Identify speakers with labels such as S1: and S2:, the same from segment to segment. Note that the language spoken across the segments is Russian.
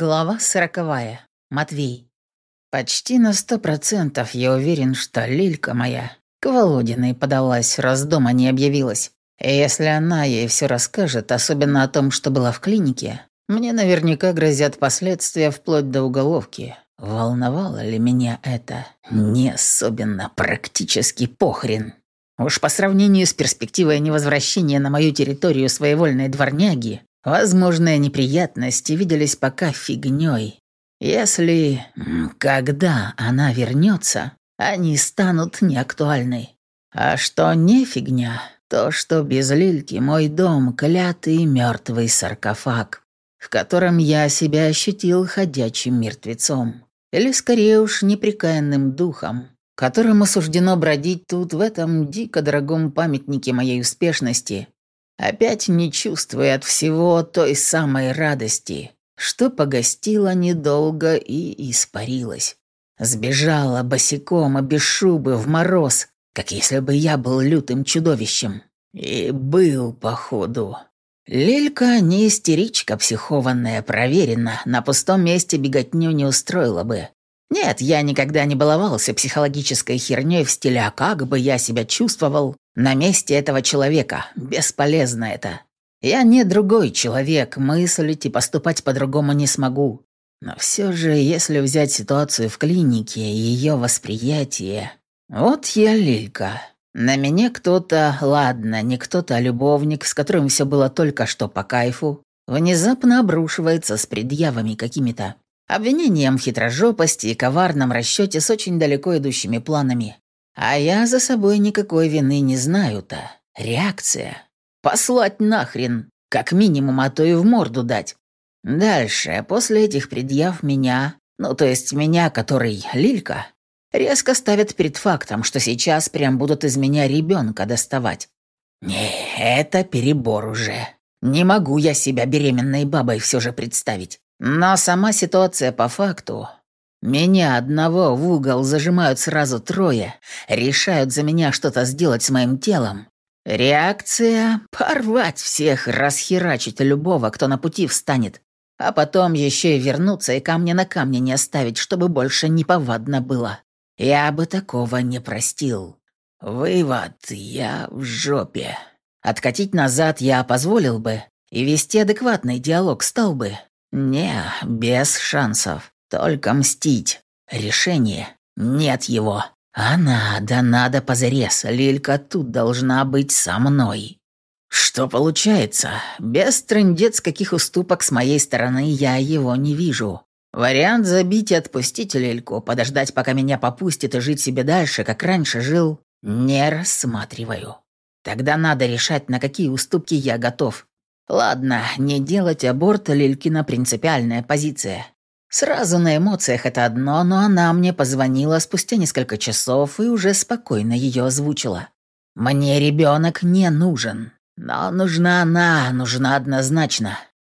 S1: Глава сороковая. Матвей. Почти на сто процентов я уверен, что Лилька моя к Володиной подалась, раз дома не объявилась. И если она ей все расскажет, особенно о том, что была в клинике, мне наверняка грозят последствия вплоть до уголовки. Волновало ли меня это? Не особенно, практически похрен. Уж по сравнению с перспективой невозвращения на мою территорию своевольной дворняги, Возможные неприятности виделись пока фигней. Если... когда она вернется, они станут неактуальны. А что не фигня, то что без Лильки мой дом — клятый мертвый саркофаг, в котором я себя ощутил ходячим мертвецом. Или скорее уж неприкаянным духом, которому суждено бродить тут в этом дико дорогом памятнике моей успешности опять не чувствуя от всего той самой радости, что погостила недолго и испарилась. Сбежала босиком, а без шубы, в мороз, как если бы я был лютым чудовищем. И был, походу. Лилька не истеричка психованная, проверена, на пустом месте беготню не устроила бы. Нет, я никогда не баловался психологической херней в стиле «а как бы я себя чувствовал на месте этого человека». Бесполезно это. Я не другой человек, мыслить и поступать по-другому не смогу. Но все же, если взять ситуацию в клинике и ее восприятие... Вот я Лилька. На меня кто-то, ладно, не кто-то, а любовник, с которым все было только что по кайфу, внезапно обрушивается с предъявами какими-то. Обвинением в хитрожопости и коварном расчете с очень далеко идущими планами. А я за собой никакой вины не знаю-то. Реакция. Послать нахрен. Как минимум, а то и в морду дать. Дальше, после этих предъяв меня, ну то есть меня, который Лилька, резко ставят перед фактом, что сейчас прям будут из меня ребенка доставать. Не, это перебор уже. Не могу я себя беременной бабой все же представить. Но сама ситуация по факту... Меня одного в угол зажимают сразу трое, решают за меня что-то сделать с моим телом. Реакция — порвать всех, расхерачить любого, кто на пути встанет. А потом еще и вернуться и камня на камне не оставить, чтобы больше не повадно было. Я бы такого не простил. Вывод, я в жопе. Откатить назад я позволил бы, и вести адекватный диалог стал бы, «Не, без шансов. Только мстить. Решение. Нет его. А надо, надо позарез. Лилька тут должна быть со мной». «Что получается? Без трындец каких уступок с моей стороны я его не вижу. Вариант забить и отпустить Лильку, подождать, пока меня попустит и жить себе дальше, как раньше жил, не рассматриваю. Тогда надо решать, на какие уступки я готов. Ладно, не делать аборт Лилькина принципиальная позиция. Сразу на эмоциях это одно, но она мне позвонила спустя несколько часов и уже спокойно ее озвучила. «Мне ребенок не нужен, но нужна она, нужна однозначно.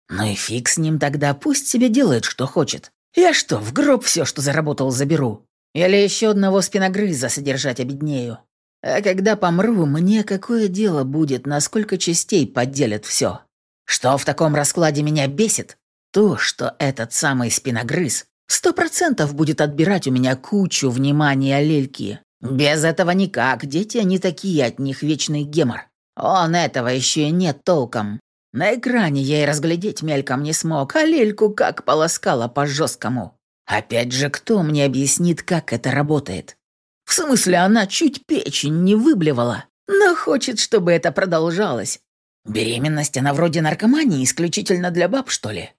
S1: Ну и фиг с ним тогда, пусть себе делает, что хочет. Я что, в гроб все, что заработал, заберу? Или еще одного спиногрыза содержать обеднею? А когда помру, мне какое дело будет, на сколько частей поделят все? Что в таком раскладе меня бесит? То, что этот самый спиногрыз сто процентов будет отбирать у меня кучу внимания Лельки. Без этого никак, дети они такие, от них вечный гемор. Он этого еще и нет толком. На экране я и разглядеть мельком не смог, а Лельку как полоскала по жесткому. Опять же, кто мне объяснит, как это работает? В смысле, она чуть печень не выблевала, но хочет, чтобы это продолжалось. Беременность, она вроде наркомании, исключительно для баб, что ли?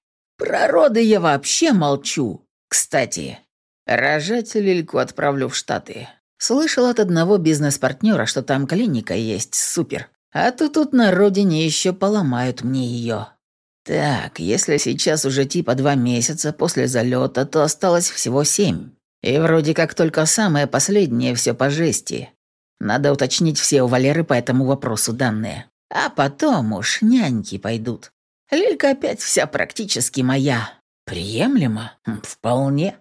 S1: Про роды я вообще молчу. Кстати, рожать Лильку отправлю в Штаты. Слышал от одного бизнес-партнера, что там клиника есть, супер. А то тут на родине еще поломают мне ее. Так, если сейчас уже типа два месяца после залета, то осталось всего семь. И вроде как только самое последнее все по жести. Надо уточнить все у Валеры по этому вопросу данные. А потом уж няньки пойдут. Лилька опять вся практически моя. Приемлемо? Вполне.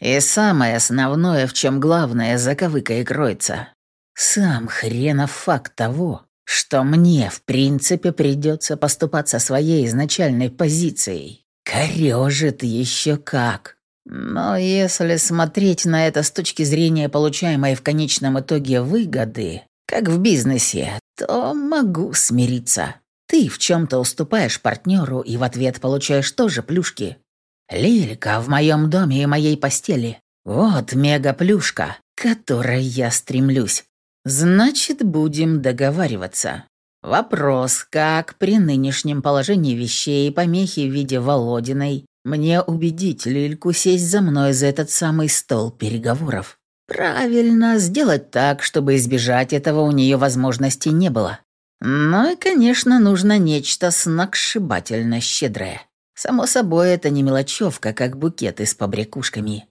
S1: И самое основное, в чем главное заковыка и кроется. Сам хренов факт того, что мне, в принципе, придется поступаться своей изначальной позицией. Корежит еще как. Но если смотреть на это с точки зрения получаемой в конечном итоге выгоды, как в бизнесе, то могу смириться. Ты в чем-то уступаешь партнеру и в ответ получаешь тоже плюшки. Лилька в моем доме и моей постели. Вот мега-плюшка, к которой я стремлюсь. Значит, будем договариваться. Вопрос, как при нынешнем положении вещей помехи в виде Володиной мне убедить Лильку сесть за мной за этот самый стол переговоров? Правильно, сделать так, чтобы избежать этого у нее возможности не было. Ну и, конечно, нужно нечто сногсшибательно щедрое. Само собой, это не мелочевка, как букеты с побрякушками.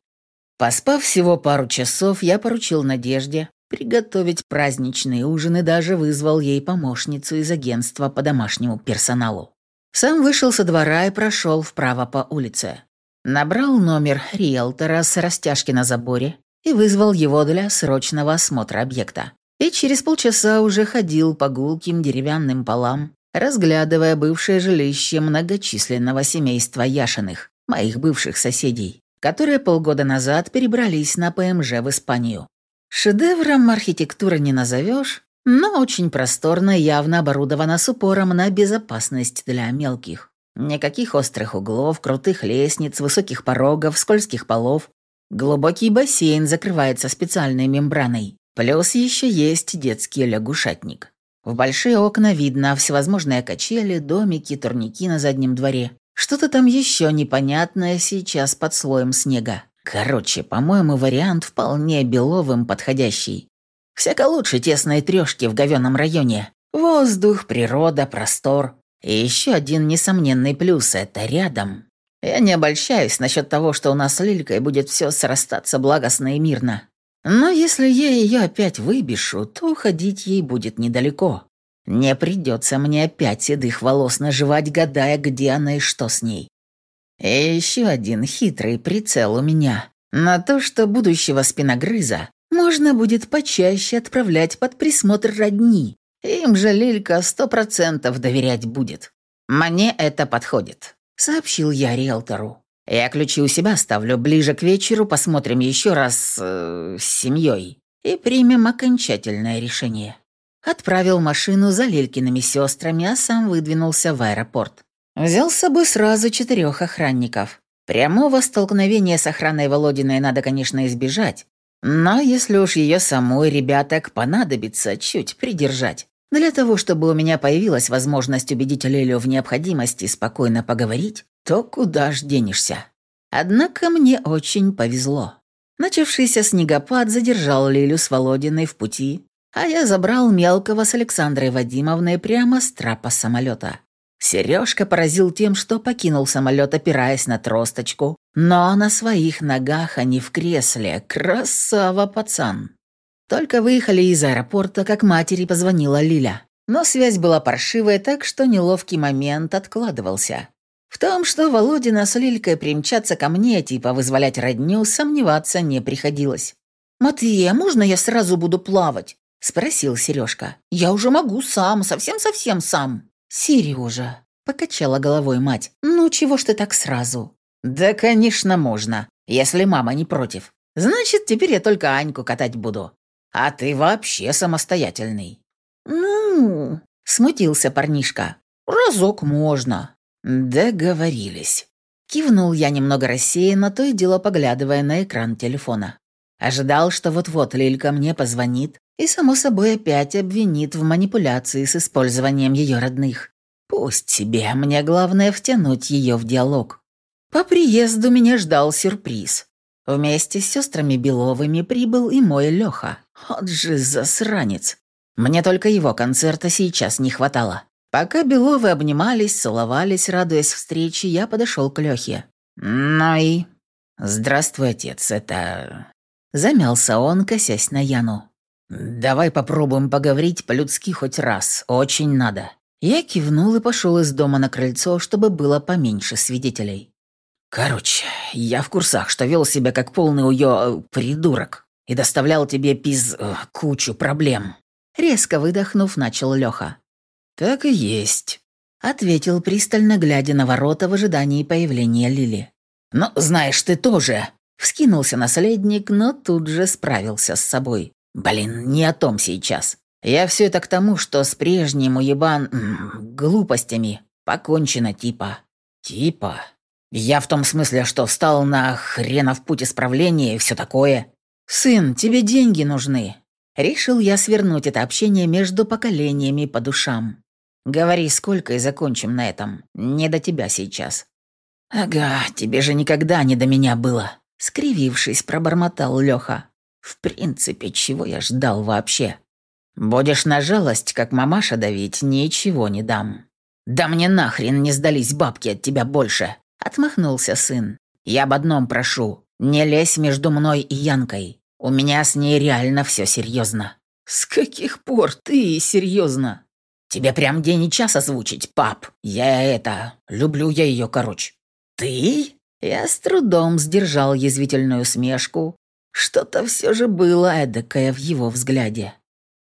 S1: Поспав всего пару часов, я поручил Надежде приготовить праздничный ужин и даже вызвал ей помощницу из агентства по домашнему персоналу. Сам вышел со двора и прошел вправо по улице. Набрал номер риэлтора с растяжки на заборе и вызвал его для срочного осмотра объекта. И через полчаса уже ходил по гулким деревянным полам, разглядывая бывшее жилище многочисленного семейства Яшиных, моих бывших соседей, которые полгода назад перебрались на ПМЖ в Испанию. Шедевром архитектуры не назовешь, но очень просторно явно оборудована с упором на безопасность для мелких. Никаких острых углов, крутых лестниц, высоких порогов, скользких полов. Глубокий бассейн закрывается специальной мембраной. Плюс еще есть детский лягушатник. В большие окна видно всевозможные качели, домики, турники на заднем дворе. Что-то там еще непонятное сейчас под слоем снега. Короче, по-моему, вариант вполне Беловым подходящий. Всяко лучше тесной трешки в говёном районе. Воздух, природа, простор. И еще один несомненный плюс – это рядом. Я не обольщаюсь насчет того, что у нас с Лилькой будет все срастаться благостно и мирно. Но если я ее опять выбешу, то уходить ей будет недалеко. Не придется мне опять седых волос наживать, гадая, где она и что с ней. И еще один хитрый прицел у меня на то, что будущего спиногрыза можно будет почаще отправлять под присмотр родни. Им же Лилька сто процентов доверять будет. Мне это подходит, сообщил я риэлтору. Я ключи у себя ставлю, ближе к вечеру посмотрим еще раз э, с семьей и примем окончательное решение. Отправил машину за Лилькиными сестрами, а сам выдвинулся в аэропорт. Взял с собой сразу четырех охранников. Прямого столкновения с охраной Володиной надо, конечно, избежать. Но если уж ее самой ребяток понадобится чуть придержать, для того, чтобы у меня появилась возможность убедить Лелю в необходимости спокойно поговорить, то куда ж денешься? Однако мне очень повезло. Начавшийся снегопад задержал Лилю с Володиной в пути, а я забрал мелкого с Александрой Вадимовной прямо с трапа самолета. Сережка поразил тем, что покинул самолет, опираясь на тросточку, но на своих ногах, а не в кресле. Красава, пацан. Только выехали из аэропорта, как матери позвонила Лиля. Но связь была паршивая, так что неловкий момент откладывался. В том, что Володина с Лилькой примчатся ко мне, типа вызволять родню, сомневаться не приходилось. «Матвей, а можно я сразу буду плавать?» – спросил Сережка. «Я уже могу сам, совсем-совсем сам». «Сережа», – покачала головой мать, – «ну чего ж ты так сразу?» «Да, конечно, можно, если мама не против. Значит, теперь я только Аньку катать буду. А ты вообще самостоятельный». «Ну...» – смутился парнишка. «Разок можно». «Договорились». Кивнул я немного рассеянно, то и дело поглядывая на экран телефона. Ожидал, что вот-вот Лилька мне позвонит и, само собой, опять обвинит в манипуляции с использованием ее родных. Пусть себе, мне главное втянуть ее в диалог. По приезду меня ждал сюрприз. Вместе с сестрами Беловыми прибыл и мой Леха. Вот же засранец. Мне только его концерта сейчас не хватало. Пока Беловы обнимались, целовались, радуясь встрече, я подошел к Лехе. «Ну и...» «Здравствуй, отец, это...» Замялся он, косясь на Яну. «Давай попробуем поговорить по-людски хоть раз. Очень надо». Я кивнул и пошел из дома на крыльцо, чтобы было поменьше свидетелей. «Короче, я в курсах, что вел себя как полный уё... Э, придурок и доставлял тебе пиз... Э, кучу проблем». Резко выдохнув, начал Леха. «Так и есть». ответил пристально, глядя на ворота в ожидании появления Лили. «Ну, знаешь, ты тоже!» Вскинулся наследник, но тут же справился с собой. «Блин, не о том сейчас. Я все это к тому, что с прежним уебан... глупостями покончено типа. Типа. Я в том смысле, что встал на хренов путь исправления и все такое. Сын, тебе деньги нужны. Решил я свернуть это общение между поколениями по душам. Говори, сколько и закончим на этом. Не до тебя сейчас. Ага, тебе же никогда не до меня было. Скривившись, пробормотал Леха. В принципе, чего я ждал вообще? Будешь на жалость, как мамаша давить, ничего не дам. Да мне нахрен не сдались бабки от тебя больше, отмахнулся сын. Я об одном прошу, не лезь между мной и Янкой. У меня с ней реально все серьезно. С каких пор ты серьезно? Тебе прям день и час озвучить, пап. Я это, люблю я ее, короче. Ты? Я с трудом сдержал язвительную смешку. Что-то все же было эдакое в его взгляде.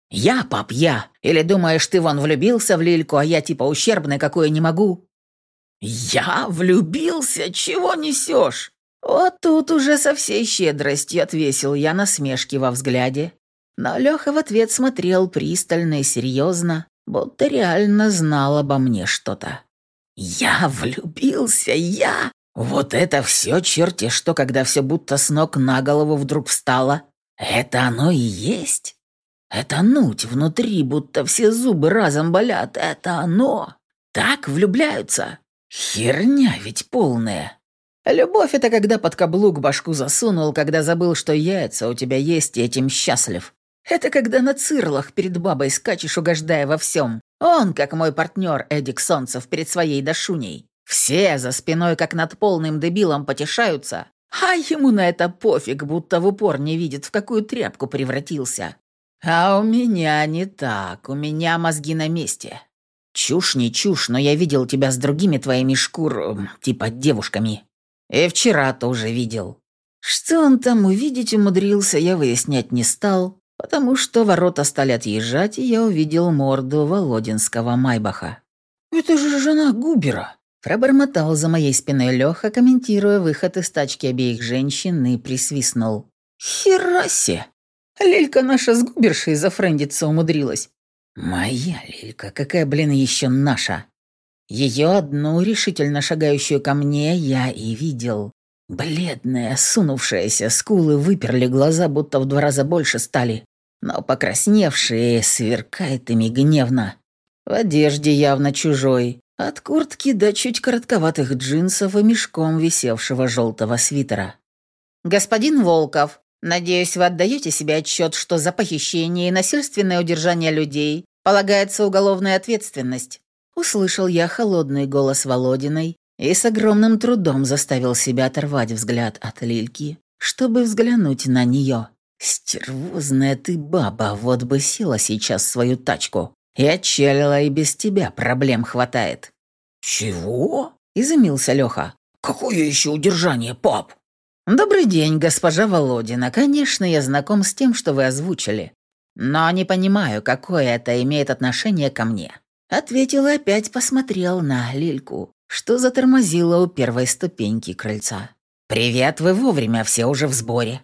S1: «Я, пап, я. Или думаешь, ты вон влюбился в Лильку, а я типа ущербный какой не могу?» «Я влюбился? Чего несешь?» Вот тут уже со всей щедростью отвесил я насмешки во взгляде. Но Леха в ответ смотрел пристально и серьезно, будто реально знал обо мне что-то. «Я влюбился, я? Вот это все черти, что когда все будто с ног на голову вдруг встало. Это оно и есть? Это нуть внутри, будто все зубы разом болят. Это оно. Так влюбляются. Херня ведь полная. Любовь — это когда под каблук башку засунул, когда забыл, что яйца у тебя есть, и этим счастлив. Это когда на цирлах перед бабой скачешь, угождая во всем. Он, как мой партнер Эдик Солнцев перед своей Дашуней. Все за спиной, как над полным дебилом, потешаются, а ему на это пофиг, будто в упор не видит, в какую тряпку превратился. А у меня не так, у меня мозги на месте. Чушь не чушь, но я видел тебя с другими твоими шкур... типа девушками. И вчера тоже видел. Что он там увидеть умудрился, я выяснять не стал, потому что ворота стали отъезжать, и я увидел морду Володинского Майбаха. «Это же жена Губера!» Пробормотал за моей спиной Леха, комментируя выход из тачки обеих женщин и присвистнул. «Херасе! Лилька наша с губершей зафрендиться умудрилась». «Моя Лилька, какая, блин, еще наша?» Ее одну, решительно шагающую ко мне, я и видел. Бледная, сунувшаяся, скулы выперли глаза, будто в два раза больше стали, но покрасневшие, сверкает ими гневно. В одежде явно чужой, от куртки до чуть коротковатых джинсов и мешком висевшего желтого свитера. «Господин Волков, надеюсь, вы отдаете себе отчет, что за похищение и насильственное удержание людей полагается уголовная ответственность?» Услышал я холодный голос Володиной и с огромным трудом заставил себя оторвать взгляд от Лильки, чтобы взглянуть на нее. «Стервозная ты баба, вот бы села сейчас свою тачку и отчалила, и без тебя проблем хватает». «Чего?» – изумился Леха. «Какое еще удержание, пап?» «Добрый день, госпожа Володина. Конечно, я знаком с тем, что вы озвучили. Но не понимаю, какое это имеет отношение ко мне». Ответил и опять посмотрел на Лильку, что затормозило у первой ступеньки крыльца. «Привет, вы вовремя, все уже в сборе».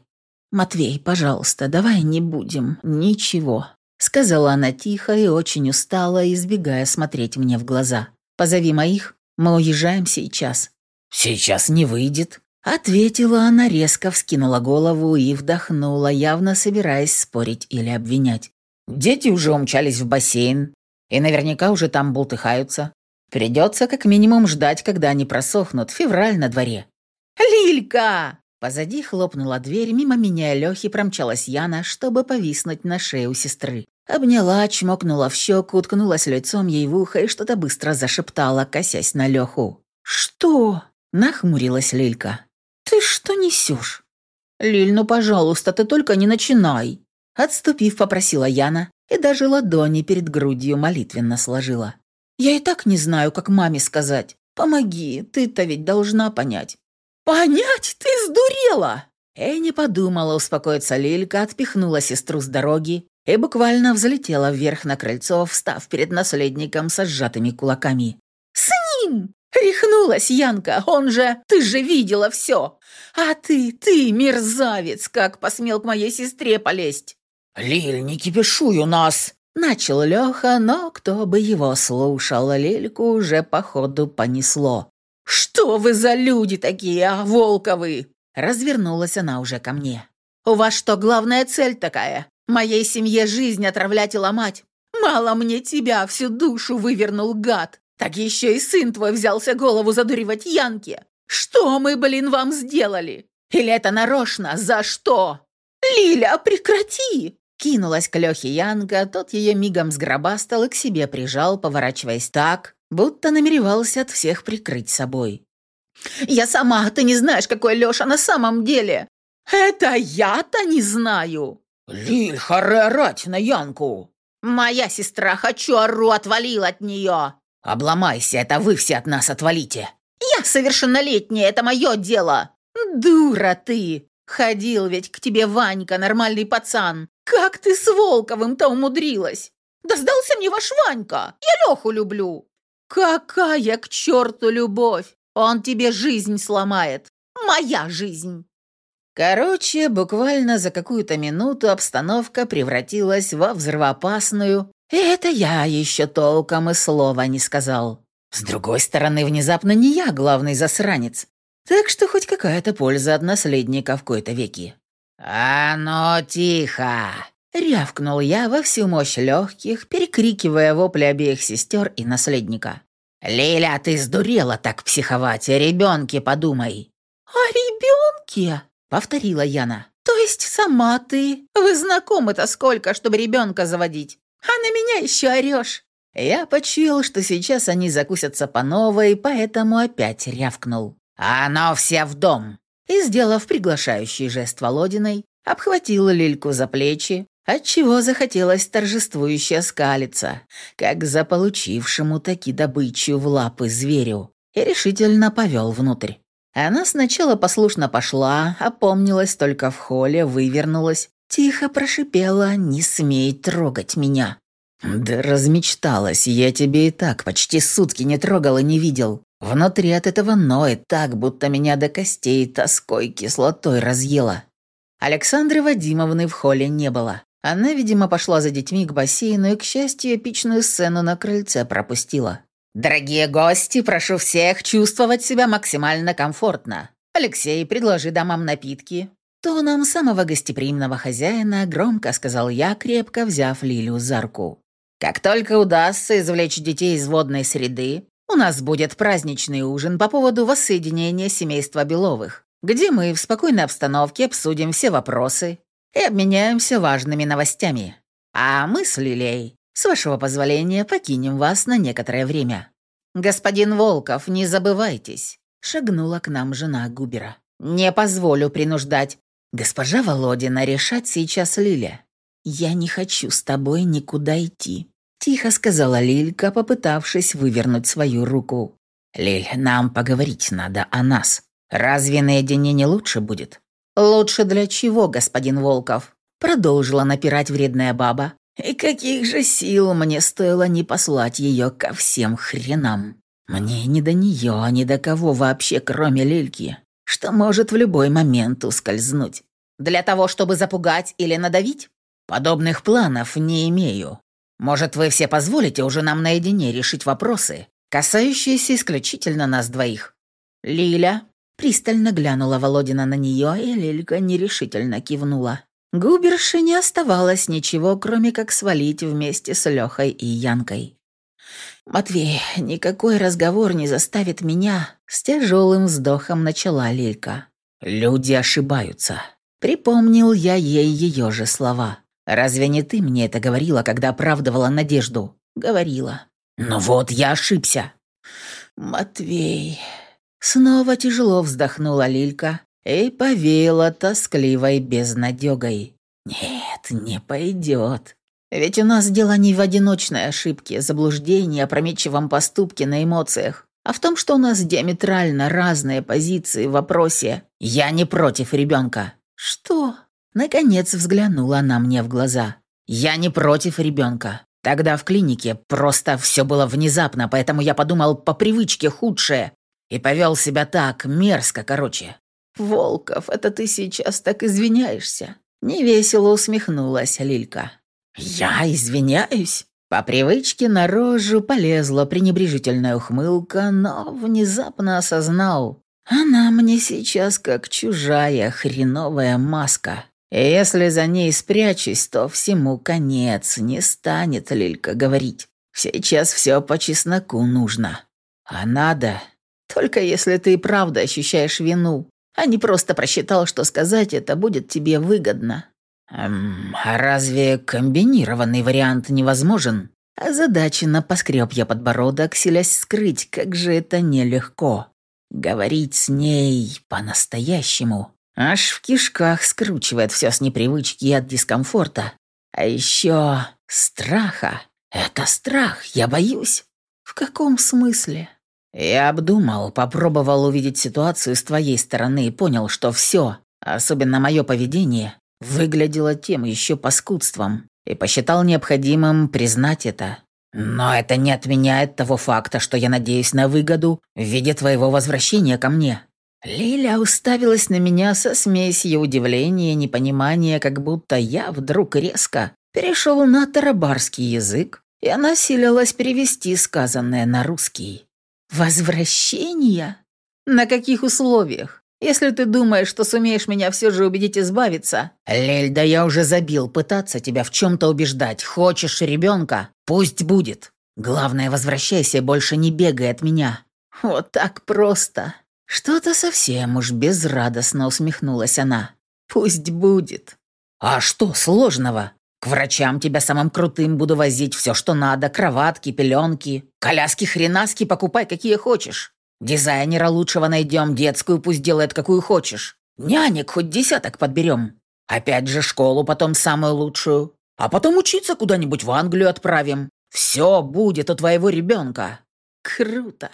S1: «Матвей, пожалуйста, давай не будем, ничего», Сказала она тихо и очень устала, избегая смотреть мне в глаза. «Позови моих, мы уезжаем сейчас». «Сейчас не выйдет», — ответила она, резко вскинула голову и вдохнула, явно собираясь спорить или обвинять. «Дети уже умчались в бассейн и наверняка уже там бултыхаются. Придется как минимум ждать, когда они просохнут. Февраль на дворе». «Лилька!» Позади хлопнула дверь, мимо меня и Лёхи промчалась Яна, чтобы повиснуть на шее у сестры. Обняла, чмокнула в щеку, уткнулась лицом ей в ухо и что-то быстро зашептала, косясь на Леху. «Что?» – нахмурилась Лилька. «Ты что несешь?» «Лиль, ну, пожалуйста, ты только не начинай!» Отступив, попросила Яна и даже ладони перед грудью молитвенно сложила. «Я и так не знаю, как маме сказать. Помоги, ты-то ведь должна понять. «Понять? Ты сдурела!» Эй, не подумала успокоиться Лилька, отпихнула сестру с дороги и буквально взлетела вверх на крыльцо, встав перед наследником со сжатыми кулаками. ним? Рехнулась Янка, он же... Ты же видела все. А ты, ты, мерзавец, как посмел к моей сестре полезть.
S2: «Лиль, не кипишуй у нас!»
S1: Начал Леха, но кто бы его слушал, Лильку уже походу понесло. «Что вы за люди такие, а, Волковы?» Развернулась она уже ко мне. «У вас что, главная цель такая? Моей семье жизнь отравлять и ломать? Мало мне тебя, всю душу вывернул гад. Так еще и сын твой взялся голову задуривать Янке. Что мы, блин, вам сделали? Или это нарочно? За что?» «Лиля, прекрати!» Кинулась к Лехе Янка, тот ее мигом сгробастал и к себе прижал, поворачиваясь так, будто намеревался от всех прикрыть собой. «Я сама, ты не знаешь, какой Леша на самом деле!» «Это я-то не знаю!»
S2: «Лиль, харе орать на Янку!»
S1: «Моя сестра, хочу ору, отвалил от нее!»
S2: «Обломайся, это вы все от нас отвалите!»
S1: «Я совершеннолетняя, это мое дело!» «Дура ты! Ходил ведь к тебе Ванька, нормальный пацан. Как ты с Волковым-то умудрилась? Да сдался мне ваш Ванька. Я Леху люблю. Какая к черту любовь? Он тебе жизнь сломает. Моя жизнь. Короче, буквально за какую-то минуту обстановка превратилась во взрывоопасную. И это я еще толком и слова не сказал. С другой стороны, внезапно не я главный засранец. Так что хоть какая-то польза от наследника в кои-то веки.
S2: «А ну, тихо!»
S1: — рявкнул я во всю мощь легких, перекрикивая вопли обеих сестер и наследника.
S2: «Лиля, ты сдурела так психовать, о ребенке подумай!»
S1: «О ребенке?» — повторила Яна. «То есть сама ты? Вы знакомы-то сколько, чтобы ребенка заводить? А на меня еще орешь!» Я почуял, что сейчас они закусятся по новой, поэтому опять рявкнул.
S2: «А ну все в дом!»
S1: И, сделав приглашающий жест Володиной, обхватила Лильку за плечи, отчего захотелось торжествующе скалиться, как за получившему таки добычу в лапы зверю, и решительно повел внутрь. Она сначала послушно пошла, опомнилась только в холле, вывернулась, тихо прошипела «Не смей трогать меня». «Да размечталась, я тебе и так почти сутки не трогал и не видел. Внутри от этого ноет так, будто меня до костей тоской кислотой разъела. Александры Вадимовны в холле не было. Она, видимо, пошла за детьми к бассейну и, к счастью, эпичную сцену на крыльце пропустила. «Дорогие гости, прошу всех чувствовать себя максимально комфортно. Алексей, предложи дамам напитки». Тоном самого гостеприимного хозяина громко сказал я, крепко взяв Лилю за руку. «Как только удастся извлечь детей из водной среды, у нас будет праздничный ужин по поводу воссоединения семейства Беловых, где мы в спокойной обстановке обсудим все вопросы и обменяемся важными новостями. А мы с Лилей, с вашего позволения, покинем вас на некоторое время. Господин Волков, не забывайтесь, шагнула к нам жена Губера. Не позволю принуждать. Госпожа Володина решать сейчас Лиля. Я не хочу с тобой никуда идти. Тихо сказала Лилька, попытавшись вывернуть свою руку. «Лиль, нам поговорить надо о нас. Разве наедине не лучше будет?» «Лучше для чего, господин Волков?» Продолжила напирать вредная баба. «И каких же сил мне стоило не послать ее ко всем хренам? Мне не до нее, ни до кого вообще, кроме Лильки, что может в любой момент ускользнуть. Для того, чтобы запугать или надавить? Подобных планов не имею. Может, вы все позволите уже нам наедине решить вопросы, касающиеся исключительно нас двоих?» «Лиля?» Пристально глянула Володина на нее, и Лилька нерешительно кивнула. Губерше не оставалось ничего, кроме как свалить вместе с Лехой и Янкой. «Матвей, никакой разговор не заставит меня», — с тяжелым вздохом начала Лилька. «Люди ошибаются», — припомнил я ей ее же слова. Разве не ты мне это говорила, когда оправдывала надежду? Говорила. Ну вот, я ошибся. Матвей. Снова тяжело вздохнула Лилька и повеяла тоскливой безнадегой. Нет, не пойдет. Ведь у нас дело не в одиночной ошибке, заблуждении, опрометчивом поступке на эмоциях, а в том, что у нас диаметрально разные позиции в вопросе «я не против ребенка». Что? Наконец взглянула она мне в глаза. «Я не против ребенка.
S2: Тогда в клинике просто все было внезапно, поэтому я подумал по привычке худшее и повел себя так, мерзко, короче.
S1: «Волков, это ты сейчас так извиняешься?» Невесело усмехнулась Лилька.
S2: «Я извиняюсь?»
S1: По привычке на рожу полезла пренебрежительная ухмылка, но внезапно осознал. Она мне сейчас как чужая хреновая маска. Если за ней спрячусь, то всему конец, не станет Лилька говорить. Сейчас все по чесноку нужно. А надо, только если ты и правда ощущаешь вину, а не просто просчитал, что сказать это будет тебе выгодно.
S2: Эм, а разве комбинированный вариант невозможен?
S1: Озадаченно поскреб я подбородок, селясь скрыть, как же это нелегко. Говорить с ней по-настоящему. Аж в кишках скручивает все с непривычки и от дискомфорта. А еще страха. Это страх, я боюсь. В каком смысле? Я обдумал, попробовал увидеть ситуацию с твоей стороны и понял, что все, особенно мое поведение, выглядело тем еще паскудством, и посчитал необходимым признать это. Но это не отменяет того факта, что я надеюсь на выгоду в виде твоего возвращения ко мне. Лиля уставилась на меня со смесью удивления и непонимания, как будто я вдруг резко перешел на тарабарский язык, и она силилась перевести сказанное на русский. «Возвращение? На каких условиях? Если ты думаешь, что сумеешь меня все же убедить избавиться...»
S2: «Лель, да я уже забил пытаться тебя в чем-то убеждать. Хочешь ребенка? Пусть будет. Главное, возвращайся, больше не бегай от меня».
S1: «Вот так просто. Что-то совсем уж безрадостно усмехнулась она. Пусть будет.
S2: А что сложного? К врачам тебя самым крутым буду возить все, что надо. Кроватки, пеленки, коляски хренаски покупай, какие хочешь. Дизайнера лучшего найдем, детскую пусть делает, какую хочешь. Нянек хоть десяток подберем. Опять же школу потом самую лучшую. А потом учиться куда-нибудь в Англию отправим. Все будет у твоего ребенка.
S1: Круто.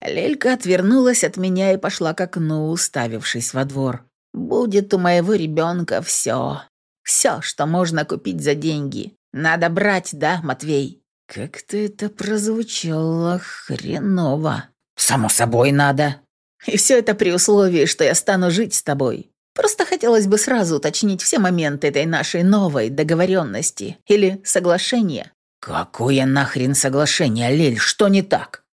S1: Лелька отвернулась от меня и пошла к окну, уставившись во двор. «Будет у моего ребенка все. Все, что можно купить за деньги. Надо брать, да, Матвей?» Как-то это прозвучало хреново.
S2: «Само собой надо».
S1: «И все это при условии, что я стану жить с тобой. Просто хотелось бы сразу уточнить все моменты этой нашей новой договоренности или соглашения».
S2: «Какое нахрен соглашение, Лель? Что не так?»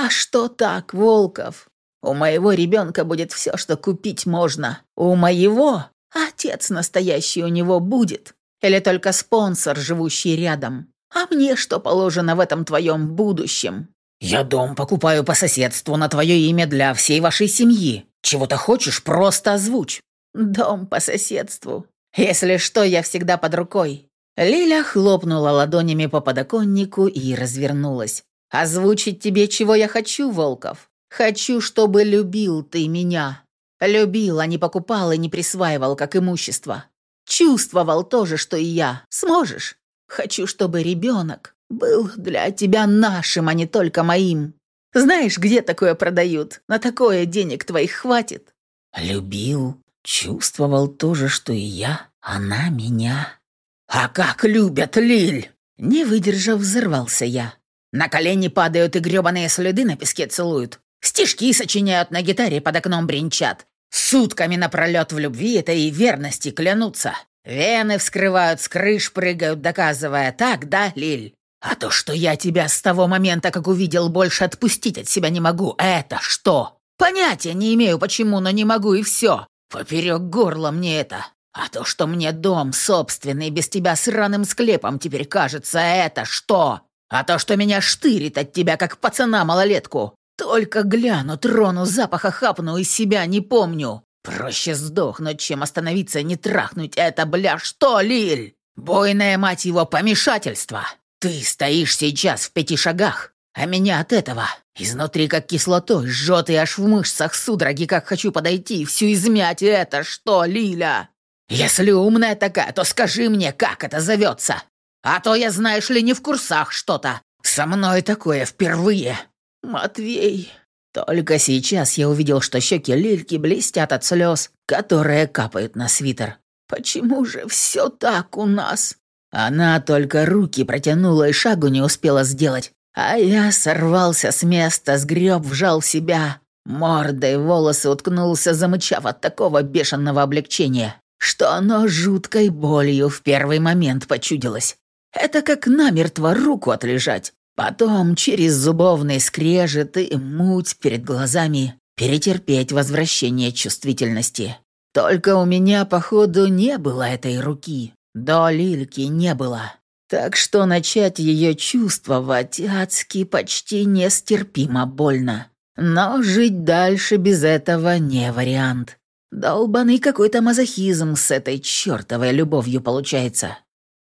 S1: «А что так, Волков? У моего ребенка будет все, что купить можно. У моего отец настоящий у него будет. Или только спонсор, живущий рядом. А мне что положено в этом твоем будущем?»
S2: «Я дом покупаю по соседству на твое имя для всей вашей семьи. Чего-то хочешь, просто озвучь».
S1: «Дом по соседству. Если что, я всегда под рукой». Лиля хлопнула ладонями по подоконнику и развернулась. Озвучить тебе, чего я хочу, Волков. Хочу, чтобы любил ты меня. Любил, а не покупал и не присваивал как имущество. Чувствовал то же, что и я. Сможешь? Хочу, чтобы ребенок был для тебя нашим, а не только моим. Знаешь, где такое продают? На такое денег твоих хватит.
S2: Любил, чувствовал то же, что и я. Она меня. А как любят Лиль! Не выдержав, взорвался я. На колени падают и грёбаные следы на песке целуют. Стишки сочиняют на гитаре, под окном бренчат. Сутками напролёт в любви этой и верности клянутся. Вены вскрывают, с крыш прыгают, доказывая, так, да, Лиль? А то, что я тебя с того момента, как увидел, больше отпустить от себя не могу, это что? Понятия не имею, почему, но не могу, и все. Поперек горла мне это. А то, что мне дом собственный без тебя сраным склепом теперь кажется, это что? А то, что меня штырит от тебя, как пацана-малолетку. Только гляну, трону, запаха хапну и себя не помню. Проще сдохнуть, чем остановиться и не трахнуть это, бля, что, Лиль? Бойное, мать его, помешательство. Ты стоишь сейчас в пяти шагах, а меня от этого изнутри как кислотой жжет и аж в мышцах судороги, как хочу подойти и всю измять это, что, Лиля? Если умная такая, то скажи мне, как это зовется. А то я, знаешь ли, не в курсах что-то. Со мной такое впервые.
S1: Матвей. Только сейчас я увидел, что щеки Лильки блестят от слез, которые капают на свитер. Почему же все так у нас?
S2: Она только руки протянула и шагу не успела сделать. А я сорвался с места, сгреб, вжал себя. Мордой волосы уткнулся, замычав от такого бешеного облегчения, что оно жуткой болью в первый момент почудилось. Это как намертво руку отлежать. Потом через зубовный скрежет и муть перед глазами перетерпеть возвращение чувствительности. Только у меня, походу, не было этой руки. До Лильки не было. Так что начать ее чувствовать адски почти нестерпимо больно. Но жить дальше без этого не вариант. Долбанный какой-то мазохизм с этой чертовой любовью получается.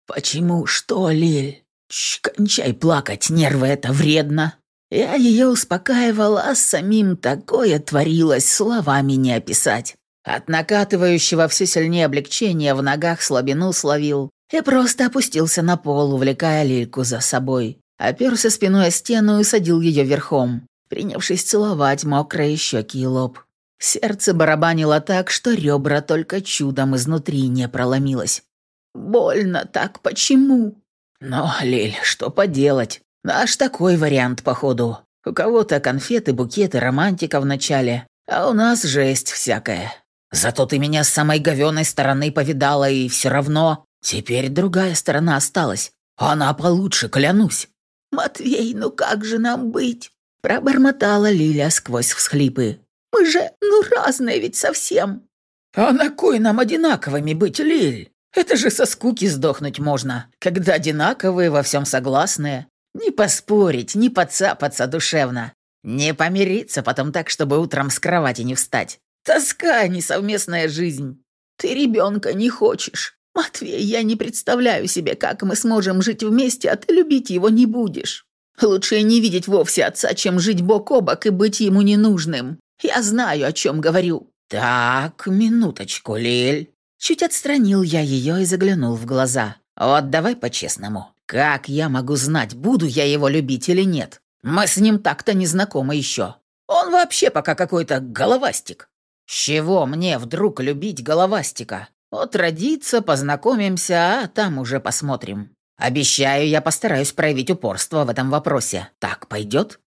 S2: Почему? Что, Лиль? Чш, кончай плакать, нервы это вредно. Я ее успокаивал, а самим такое творилось, словами не описать. От накатывающего все сильнее облегчения в ногах слабину словил, и просто опустился на пол, увлекая Лильку за собой. Оперся спиной о стену и садил ее верхом, принявшись целовать мокрые щеки и лоб. Сердце барабанило так, что ребра только чудом изнутри не проломилось. «Больно так, почему?» «Ну, Лиль, что поделать? Наш такой вариант, походу. У кого-то конфеты, букеты, романтика в начале, а у нас жесть всякая. Зато ты меня с самой говёной стороны повидала, и все равно Теперь другая сторона осталась. Она получше, клянусь.
S1: «Матвей, ну как же нам быть?» Пробормотала Лиля сквозь всхлипы. «Мы же, ну, разные ведь совсем».
S2: «А на кой нам одинаковыми быть, Лиль? Это же со скуки сдохнуть можно, когда одинаковые во всем согласные. Не поспорить, не подцапаться душевно. Не помириться потом так, чтобы утром с кровати не встать. Тоска, а не совместная жизнь.
S1: Ты ребенка не хочешь. «Матвей, я не представляю себе, как мы сможем жить вместе, а ты любить его не будешь. Лучше не видеть вовсе отца, чем жить бок о бок и быть ему ненужным. Я знаю, о чем говорю».
S2: «Так, минуточку, Лель». Чуть отстранил я ее и заглянул в глаза. «Вот давай по-честному. Как я могу знать, буду я его любить или нет? Мы с ним так-то не знакомы еще. Он вообще пока какой-то головастик. С чего мне вдруг любить головастика? Вот родиться, познакомимся, а там уже посмотрим. Обещаю, я постараюсь проявить упорство в этом вопросе. Так пойдет?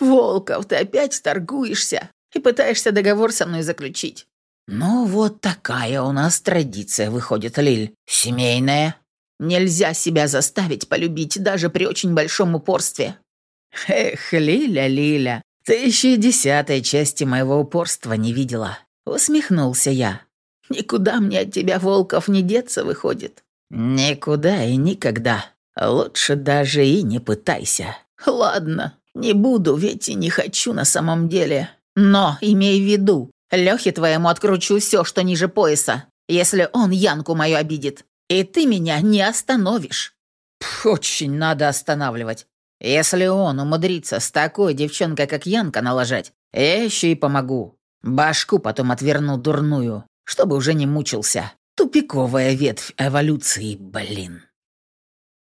S1: Волков, ты опять торгуешься и пытаешься договор со мной заключить.
S2: Ну вот такая у нас традиция выходит, Лиль. Семейная.
S1: Нельзя себя заставить полюбить даже при очень большом упорстве.
S2: Эх, Лиля, Лиля, ты еще и десятой части моего упорства не видела. Усмехнулся я.
S1: Никуда мне от тебя, Волков, не деться выходит».
S2: «Никуда и никогда. Лучше даже и не пытайся».
S1: «Ладно, не буду, ведь и не хочу на самом деле. Но имей в виду, Лёхе твоему откручу все, что ниже пояса, если он Янку мою обидит. И ты меня не остановишь».
S2: Пх, «Очень надо останавливать. Если он умудрится с такой девчонкой, как Янка, налажать, я еще и помогу. Башку потом отверну дурную чтобы уже не мучился. Тупиковая ветвь эволюции, блин.